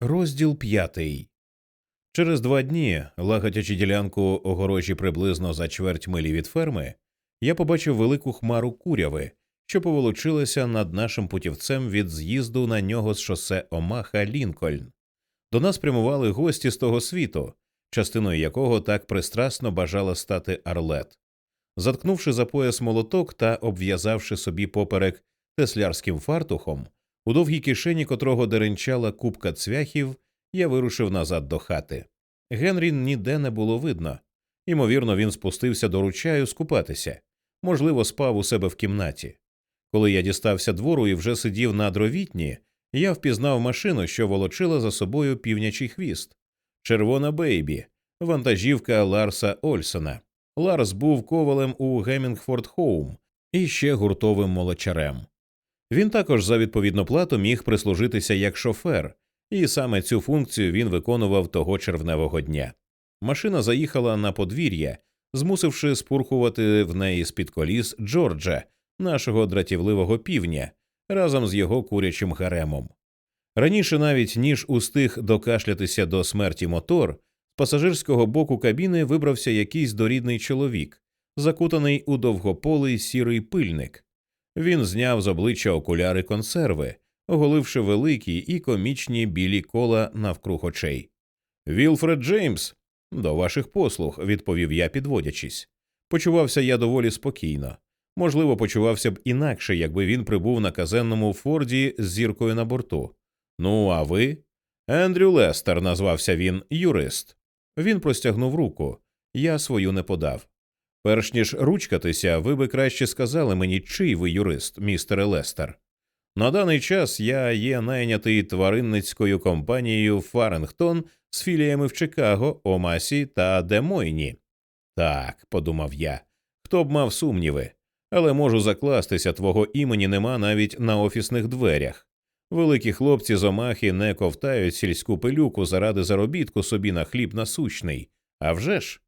Розділ п'ятий. Через два дні, лагодячи ділянку огорожі приблизно за чверть милі від ферми, я побачив велику хмару куряви, що поволочилася над нашим путівцем від з'їзду на нього з шосе Омаха Лінкольн. До нас прямували гості з того світу, частиною якого так пристрасно бажала стати Арлет. Заткнувши за пояс молоток та обв'язавши собі поперек теслярським фартухом, у довгій кишені котрого деренчала купка цвяхів, я вирушив назад до хати. Генрі ніде не було видно. Ймовірно, він спустився до ручаю скупатися, можливо, спав у себе в кімнаті. Коли я дістався двору і вже сидів на дровітні, я впізнав машину, що волочила за собою півнячий хвіст. Червона бейбі, вантажівка Ларса Ольсона. Ларс був ковалем у Гемінгфорд Хоум і ще гуртовим молочарем. Він також за відповідну плату міг прислужитися як шофер, і саме цю функцію він виконував того червневого дня. Машина заїхала на подвір'я, змусивши спурхувати в неї з під коліс Джорджа, нашого дратівливого півня, разом з його курячим гаремом. Раніше, навіть ніж устиг докашлятися до смерті мотор, з пасажирського боку кабіни вибрався якийсь дорідний чоловік, закутаний у довгополий сірий пильник. Він зняв з обличчя окуляри консерви, оголивши великі і комічні білі кола навкруг очей. Вілфред Джеймс, до ваших послуг, відповів я, підводячись. Почувався я доволі спокійно. Можливо, почувався б інакше, якби він прибув на казенному Форді з зіркою на борту. Ну, а ви? Ендрю Лестер, назвався він, юрист. Він простягнув руку, я свою не подав. Перш ніж ручкатися, ви би краще сказали мені, чий ви юрист, містере Лестер. На даний час я є найнятий тваринницькою компанією Фарингтон з філіями в Чикаго, Омасі та Демойні. Так, подумав я, хто б мав сумніви, але можу закластися, твого імені нема навіть на офісних дверях. Великі хлопці з Омахи не ковтають сільську пилюку заради заробітку собі на хліб насущний. А вже ж?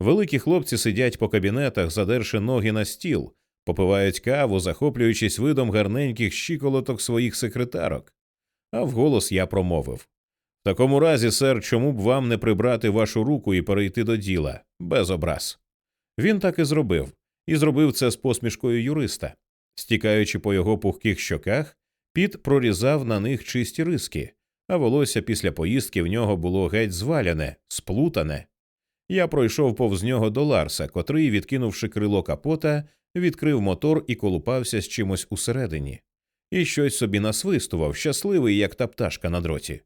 Великі хлопці сидять по кабінетах, задерши ноги на стіл, попивають каву, захоплюючись видом гарненьких щиколоток своїх секретарок. А вголос я промовив В такому разі, сер, чому б вам не прибрати вашу руку і перейти до діла, без образ. Він так і зробив, і зробив це з посмішкою юриста. Стікаючи по його пухких щоках, піт прорізав на них чисті риски, а волосся після поїздки в нього було геть зваляне, сплутане. Я пройшов повз нього до Ларса, котрий, відкинувши крило капота, відкрив мотор і колупався з чимось усередині, і щось собі насвистував, щасливий, як та пташка на дроті.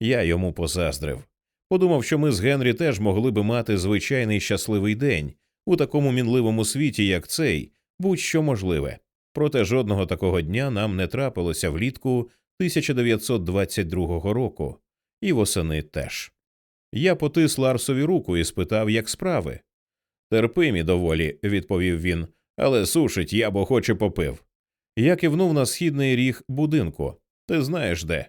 Я йому позаздрив. Подумав, що ми з Генрі теж могли би мати звичайний щасливий день у такому мінливому світі, як цей, будь-що можливе. Проте жодного такого дня нам не трапилося влітку 1922 року, і восени теж. Я потис Ларсові руку і спитав, як справи. Терпимі доволі, відповів він, але сушить, я б охоче попив. Я кивнув на східний ріг будинку. Ти знаєш де?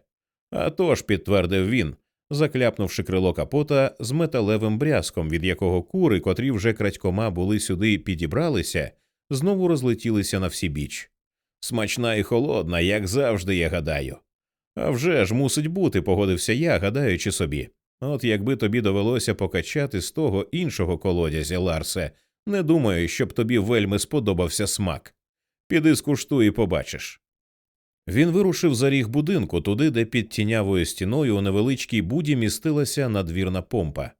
«А тож», – підтвердив він, закляпнувши крило капота з металевим брязком, від якого кури, котрі вже крадькома були сюди підібралися, знову розлетілися на всі біч. Смачна і холодна, як завжди, я гадаю. «А вже ж мусить бути, погодився я, гадаючи собі. От якби тобі довелося покачати з того іншого колодязя, Ларсе, не думаю, щоб тобі вельми сподобався смак. Піди скуштуй і побачиш. Він вирушив за ріг будинку, туди, де під тінявою стіною у невеличкій буді містилася надвірна помпа.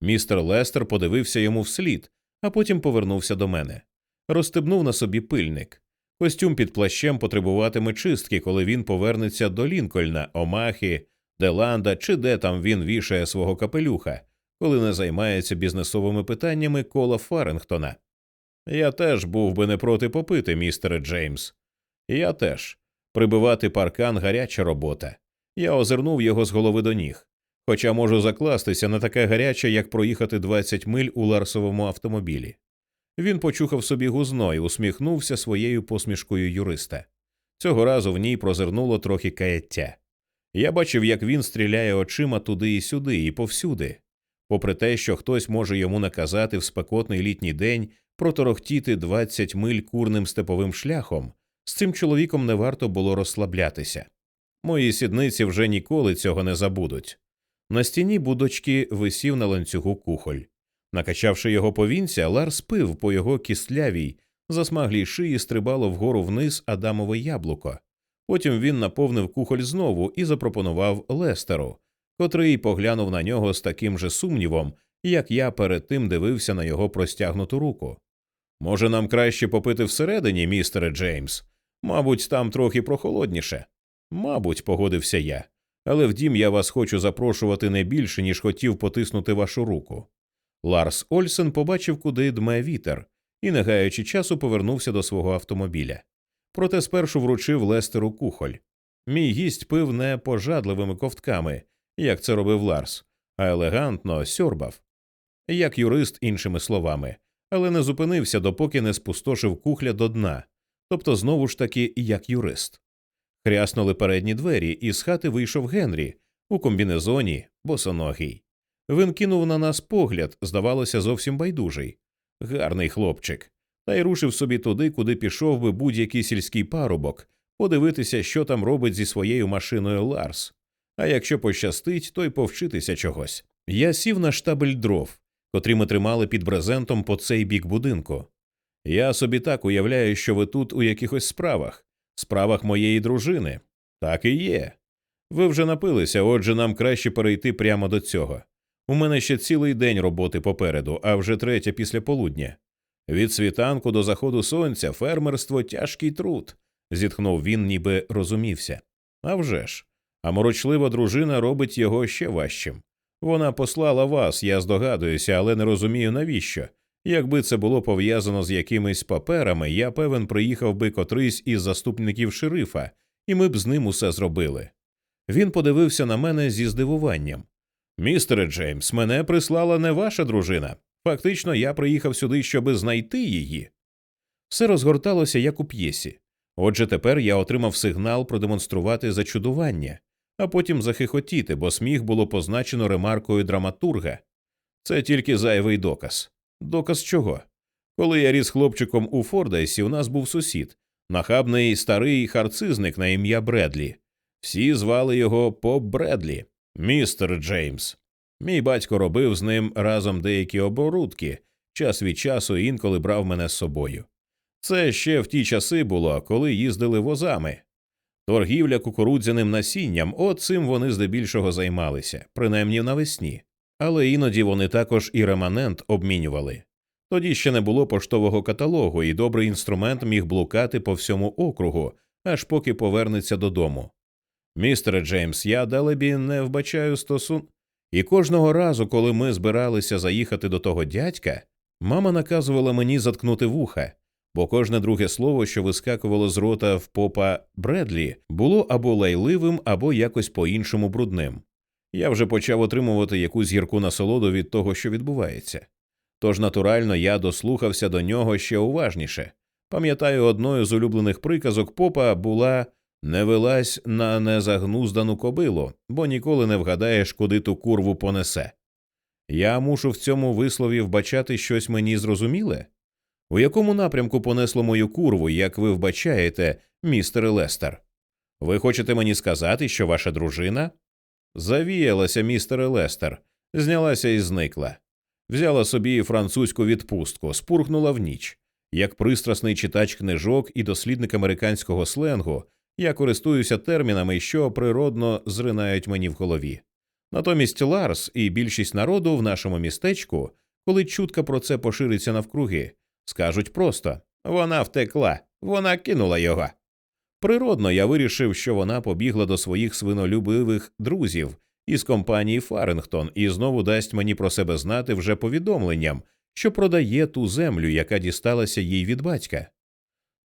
Містер Лестер подивився йому вслід, а потім повернувся до мене. Розстебнув на собі пильник. Костюм під плащем потребуватиме чистки, коли він повернеться до Лінкольна, Омахи, Деланда чи де там він вішає свого капелюха, коли не займається бізнесовими питаннями кола Фарингтона. Я теж був би не проти попити, містере Джеймс. Я теж. Прибивати паркан гаряча робота. Я озирнув його з голови до ніг. Хоча можу закластися на таке гаряче, як проїхати 20 миль у ларсовому автомобілі. Він почухав собі гузно і усміхнувся своєю посмішкою юриста. Цього разу в ній прозирнуло трохи каяття. Я бачив, як він стріляє очима туди і сюди, і повсюди. Попри те, що хтось може йому наказати в спекотний літній день проторохтіти 20 миль курним степовим шляхом, з цим чоловіком не варто було розслаблятися. Мої сідниці вже ніколи цього не забудуть. На стіні будочки висів на ланцюгу кухоль. Накачавши його повінця, Ларс пив по його кістлявій, засмаглій шиї стрибало вгору вниз Адамове яблуко. Потім він наповнив кухоль знову і запропонував Лестеру, котрий поглянув на нього з таким же сумнівом, як я перед тим дивився на його простягнуту руку. Може, нам краще попити всередині, містере Джеймс? Мабуть, там трохи прохолодніше. Мабуть, погодився я, але в дім я вас хочу запрошувати не більше, ніж хотів потиснути вашу руку. Ларс Ольсен побачив, куди дме вітер, і, не гаючи часу, повернувся до свого автомобіля. Проте спершу вручив Лестеру кухоль. Мій гість пив не пожадливими ковтками, як це робив Ларс, а елегантно сьорбав, як юрист, іншими словами, але не зупинився, допоки не спустошив кухля до дна, тобто знову ж таки як юрист. Хряснули передні двері, і з хати вийшов Генрі у комбінезоні, босоногий. Він кинув на нас погляд, здавалося, зовсім байдужий. Гарний хлопчик, та й рушив собі туди, куди пішов би будь-який сільський парубок, подивитися, що там робить зі своєю машиною Ларс. А якщо пощастить, то й повчитися чогось. Я сів на штабель дров, котрі ми тримали під брезентом по цей бік будинку. Я собі так уявляю, що ви тут у якихось справах, справах моєї дружини. Так і є. Ви вже напилися, отже, нам краще перейти прямо до цього. У мене ще цілий день роботи попереду, а вже третя після полудня. Від світанку до заходу сонця фермерство тяжкий труд, зітхнув він, ніби розумівся. А вже ж, а морочлива дружина робить його ще важчим. Вона послала вас, я здогадуюся, але не розумію навіщо. Якби це було пов'язано з якимись паперами, я певен приїхав би котрийсь із заступників шерифа, і ми б з ним усе зробили. Він подивився на мене зі здивуванням. Містере Джеймс, мене прислала не ваша дружина. Фактично, я приїхав сюди, щоби знайти її. Все розгорталося як у п'єсі. Отже, тепер я отримав сигнал продемонструвати зачудування, а потім захихотіти, бо сміх було позначено ремаркою драматурга. Це тільки зайвий доказ. Доказ чого? Коли я ріс хлопчиком у Фордайсі, у нас був сусід, нахабний старий харцизник на ім'я Бредлі. Всі звали його Поп Бредлі, містер Джеймс. Мій батько робив з ним разом деякі оборудки, час від часу інколи брав мене з собою. Це ще в ті часи було, коли їздили возами. Торгівля кукурудзяним насінням, от цим вони здебільшого займалися, принаймні навесні, але іноді вони також і реманент обмінювали. Тоді ще не було поштового каталогу, і добрий інструмент міг блукати по всьому округу, аж поки повернеться додому. Містере Джеймс, я далебі не вбачаю стосун. І кожного разу, коли ми збиралися заїхати до того дядька, мама наказувала мені заткнути вуха, бо кожне друге слово, що вискакувало з рота в попа Бредлі, було або лайливим, або якось по іншому брудним. Я вже почав отримувати якусь гірку насолоду від того, що відбувається. Тож, натурально, я дослухався до нього ще уважніше. Пам'ятаю, одною з улюблених приказок попа була не вилазь на незагнуздану кобилу, бо ніколи не вгадаєш, куди ту курву понесе. Я мушу в цьому вислові вбачати щось мені зрозуміле? У якому напрямку понесло мою курву, як ви вбачаєте, містер Лестер? Ви хочете мені сказати, що ваша дружина? Завіялася, містер Лестер, знялася і зникла. Взяла собі французьку відпустку, спурхнула в ніч. Як пристрасний читач книжок і дослідник американського сленгу, я користуюся термінами, що природно зринають мені в голові. Натомість Ларс і більшість народу в нашому містечку, коли чутка про це пошириться навкруги, скажуть просто вона втекла, вона кинула його. Природно, я вирішив, що вона побігла до своїх свинолюбивих друзів із компанії Фарингтон і знову дасть мені про себе знати вже повідомленням, що продає ту землю, яка дісталася їй від батька.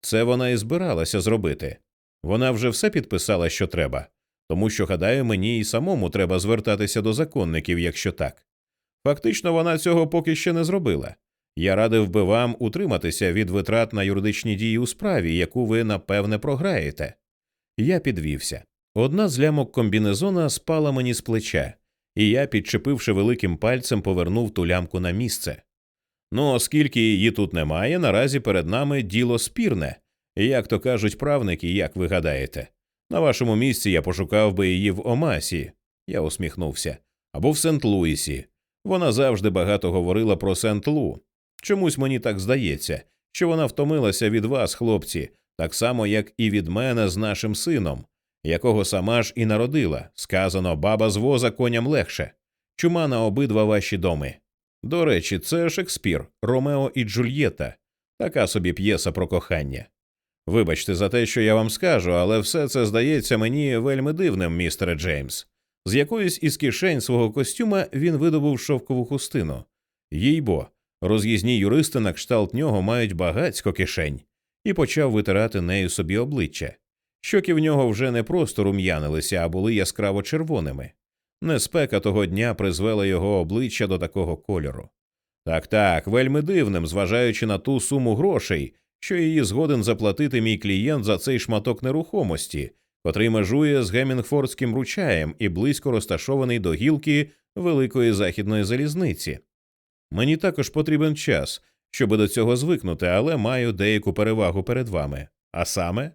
Це вона і збиралася зробити. Вона вже все підписала, що треба, тому що, гадаю, мені і самому треба звертатися до законників, якщо так. Фактично, вона цього поки ще не зробила. Я радив би вам утриматися від витрат на юридичні дії у справі, яку ви напевне програєте. Я підвівся. Одна з лямок комбінезона спала мені з плеча, і я, підчепивши великим пальцем, повернув ту лямку на місце. Ну, оскільки її тут немає, наразі перед нами діло спірне, як то кажуть правники, як ви гадаєте. На вашому місці я пошукав би її в Омасі, я усміхнувся, або в Сент Луісі. Вона завжди багато говорила про Сент Лу. Чомусь мені так здається, що вона втомилася від вас, хлопці, так само, як і від мене з нашим сином, якого сама ж і народила. Сказано, баба з воза коням легше. Чума на обидва ваші доми. До речі, це Шекспір, Ромео і Джульєта, така собі п'єса про кохання. Вибачте за те, що я вам скажу, але все це здається мені вельми дивним, містере Джеймс. З якоїсь із кишень свого костюма він видобув шовкову хустину. Їй бо, роз'їзні юристи на кшталт нього мають багацько кишень, і почав витирати нею собі обличчя. Щоки в нього вже не просто рум'янилися, а були яскраво червоними. Неспека того дня призвела його обличчя до такого кольору. Так так, вельми дивним, зважаючи на ту суму грошей, що її згоден заплатити мій клієнт за цей шматок нерухомості, котрий межує з Гемінгфордським ручаєм і близько розташований до гілки великої західної залізниці. Мені також потрібен час, щоб до цього звикнути, але маю деяку перевагу перед вами. А саме,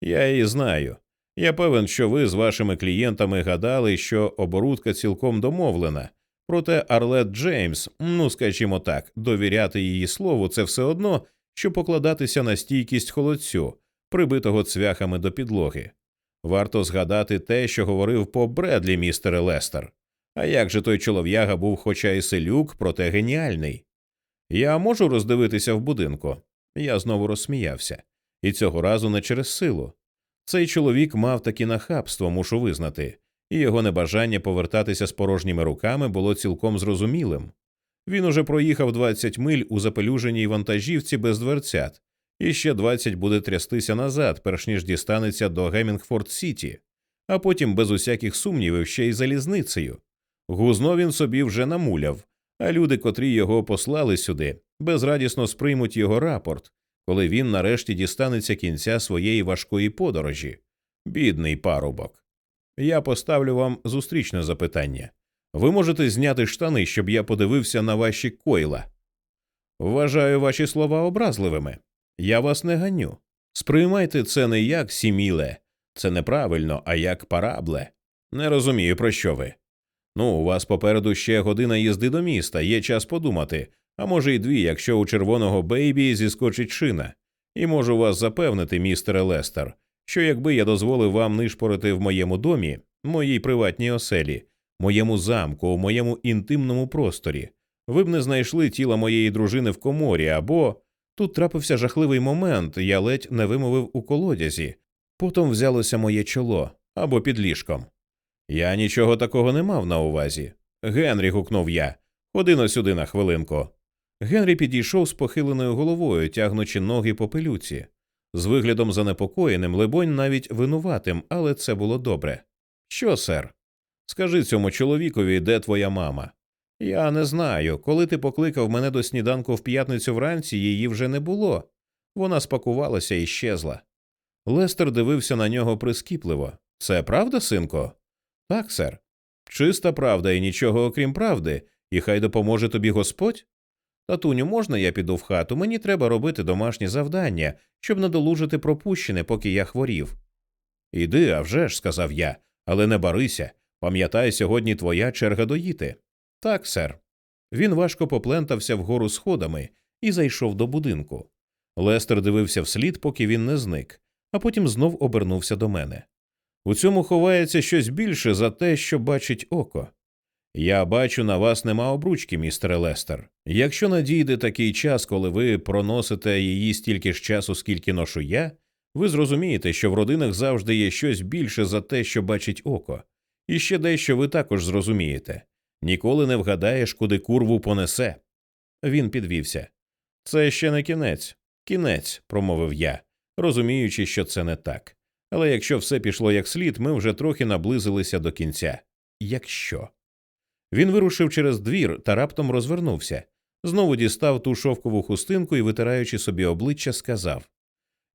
я її знаю. Я певен, що ви з вашими клієнтами гадали, що оборудка цілком домовлена. Проте Арлет Джеймс, ну скажімо так, довіряти її слову це все одно, що покладатися на стійкість холодцю, прибитого цвяхами до підлоги. Варто згадати те, що говорив по Бредлі, містере Лестер. А як же той чолов'яга був, хоча й селюк, проте геніальний? Я можу роздивитися в будинку? Я знову розсміявся, і цього разу не через силу. Цей чоловік мав такі нахабство, мушу визнати, і його небажання повертатися з порожніми руками було цілком зрозумілим. Він уже проїхав 20 миль у запелюженій вантажівці без дверцят, і ще 20 буде трястися назад, перш ніж дістанеться до Гемінгфорд Сіті, а потім без усяких сумнівів ще й залізницею. Гузно він собі вже намуляв, а люди, котрі його послали сюди, безрадісно сприймуть його рапорт, коли він нарешті дістанеться кінця своєї важкої подорожі. Бідний парубок. Я поставлю вам зустрічне запитання. Ви можете зняти штани, щоб я подивився на ваші койла. Вважаю ваші слова образливими. Я вас не ганю. Сприймайте це не як сіміле, це неправильно, а як парабле. Не розумію, про що ви. Ну, у вас попереду ще година їзди до міста, є час подумати, а може й дві, якщо у червоного бейбі зіскочить шина. І можу вас запевнити, містере Лестер, що якби я дозволив вам нишпорити в моєму домі, моїй приватній оселі, моєму замку, у моєму інтимному просторі, ви б не знайшли тіла моєї дружини в коморі, або тут трапився жахливий момент, я ледь не вимовив у колодязі, потім взялося моє чоло або під ліжком. Я нічого такого не мав на увазі. Генрі, гукнув я, ходи сюди на хвилинку. Генрі підійшов з похиленою головою, тягнучи ноги по пилюці, з виглядом занепокоєним, либонь, навіть винуватим, але це було добре. Що, сер? Скажи цьому чоловікові, де твоя мама? Я не знаю. Коли ти покликав мене до сніданку в п'ятницю вранці, її вже не було. Вона спакувалася і щезла. Лестер дивився на нього прискіпливо. Це правда, синко? Так, сер. Чиста правда і нічого окрім правди, і хай допоможе тобі Господь? Татуню, можна я піду в хату? Мені треба робити домашні завдання, щоб надолужити пропущене, поки я хворів. Іди, а вже ж, сказав я, але не барися. Пам'ятай, сьогодні твоя черга доїти. Так, сер. Він важко поплентався вгору сходами і зайшов до будинку. Лестер дивився вслід, поки він не зник, а потім знов обернувся до мене. У цьому ховається щось більше за те, що бачить око. Я бачу, на вас нема обручки, містере Лестер. Якщо надійде такий час, коли ви проносите її стільки ж часу, скільки ношу я, ви зрозумієте, що в родинах завжди є щось більше за те, що бачить око, і ще дещо ви також зрозумієте ніколи не вгадаєш, куди курву понесе. Він підвівся. Це ще не кінець. Кінець, промовив я, розуміючи, що це не так. Але якщо все пішло як слід, ми вже трохи наблизилися до кінця. Якщо. Він вирушив через двір та раптом розвернувся, знову дістав ту шовкову хустинку і, витираючи собі обличчя, сказав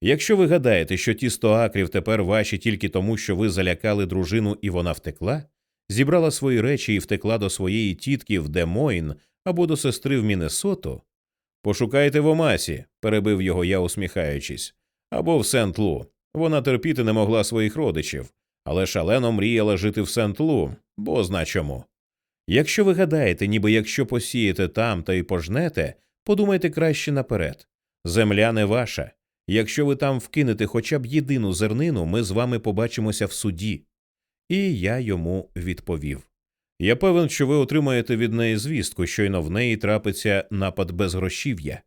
Якщо ви гадаєте, що ті сто акрів тепер ваші тільки тому, що ви залякали дружину і вона втекла, зібрала свої речі і втекла до своєї тітки в Демойн або до сестри в Міннесоту, пошукайте в Омасі, перебив його я, усміхаючись, або в Сент Лу. Вона терпіти не могла своїх родичів, але шалено мріяла жити в Сент Лу, бо зна чому. Якщо ви гадаєте, ніби якщо посієте там та й пожнете, подумайте краще наперед. Земля не ваша. Якщо ви там вкинете хоча б єдину зернину, ми з вами побачимося в суді. І я йому відповів. Я певен, що ви отримаєте від неї звістку, щойно в неї трапиться напад без грошів'я.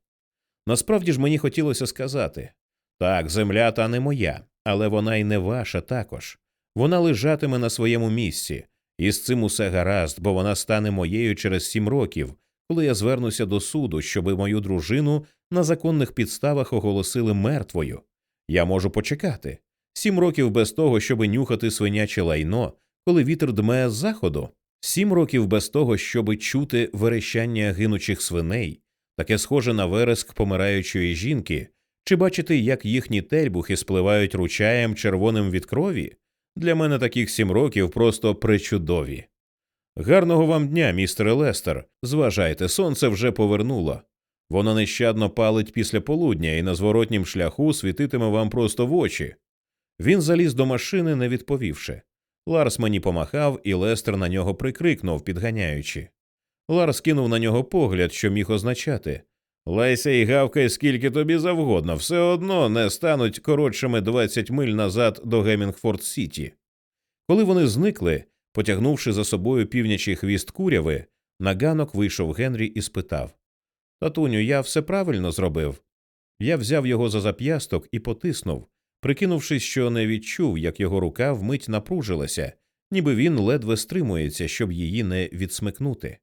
Насправді ж мені хотілося сказати так, земля та не моя, але вона й не ваша також. Вона лежатиме на своєму місці, і з цим усе гаразд, бо вона стане моєю через сім років, коли я звернуся до суду, щоби мою дружину на законних підставах оголосили мертвою. Я можу почекати сім років без того, щоби нюхати свиняче лайно, коли вітер дме з заходу, сім років без того, щоби чути верещання гинучих свиней, таке схоже на вереск помираючої жінки, чи бачити, як їхні тельбухи спливають ручаєм червоним від крові. Для мене таких сім років просто причудові. Гарного вам дня, містере Лестер. Зважайте, сонце вже повернуло. Воно нещадно палить після полудня і на зворотнім шляху світитиме вам просто в очі. Він заліз до машини, не відповівши. Ларс мені помахав, і Лестер на нього прикрикнув, підганяючи. Ларс кинув на нього погляд, що міг означати Лайся і гавкай скільки тобі завгодно, все одно не стануть коротшими 20 миль назад до Гемінгфорд Сіті. Коли вони зникли, потягнувши за собою півнячий хвіст куряви, на ганок вийшов Генрі і спитав Татуню, я все правильно зробив. Я взяв його за зап'ясток і потиснув, прикинувшись, що не відчув, як його рука вмить напружилася, ніби він ледве стримується, щоб її не відсмикнути.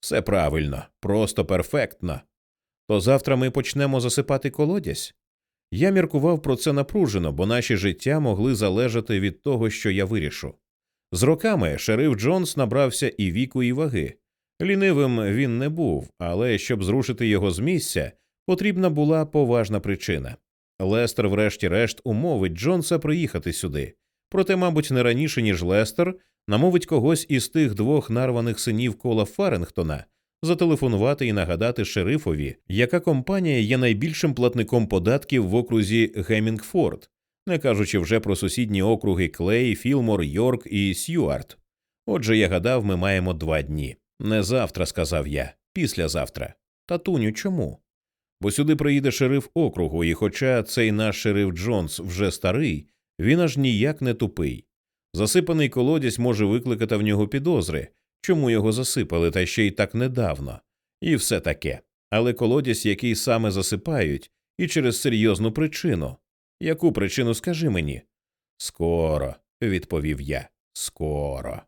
Все правильно, просто перфектно. То завтра ми почнемо засипати колодязь? Я міркував про це напружено, бо наші життя могли залежати від того, що я вирішу. З роками шериф Джонс набрався і віку, і ваги. Лінивим він не був, але щоб зрушити його з місця, потрібна була поважна причина. Лестер, врешті-решт, умовить Джонса приїхати сюди, проте, мабуть, не раніше, ніж Лестер, намовить когось із тих двох нарваних синів кола Фарингтона зателефонувати і нагадати шерифові, яка компанія є найбільшим платником податків в окрузі Гемінгфорд, не кажучи вже про сусідні округи Клей, Філмор, Йорк і Сьюарт. Отже, я гадав, ми маємо два дні. Не завтра, сказав я, післязавтра. Татуню, чому? Бо сюди приїде шериф округу, і хоча цей наш шериф Джонс вже старий, він аж ніяк не тупий. Засипаний колодязь може викликати в нього підозри, чому його засипали, та ще й так недавно, і все таке. Але колодязь, який саме засипають, і через серйозну причину. Яку причину скажи мені? Скоро, відповів я, скоро.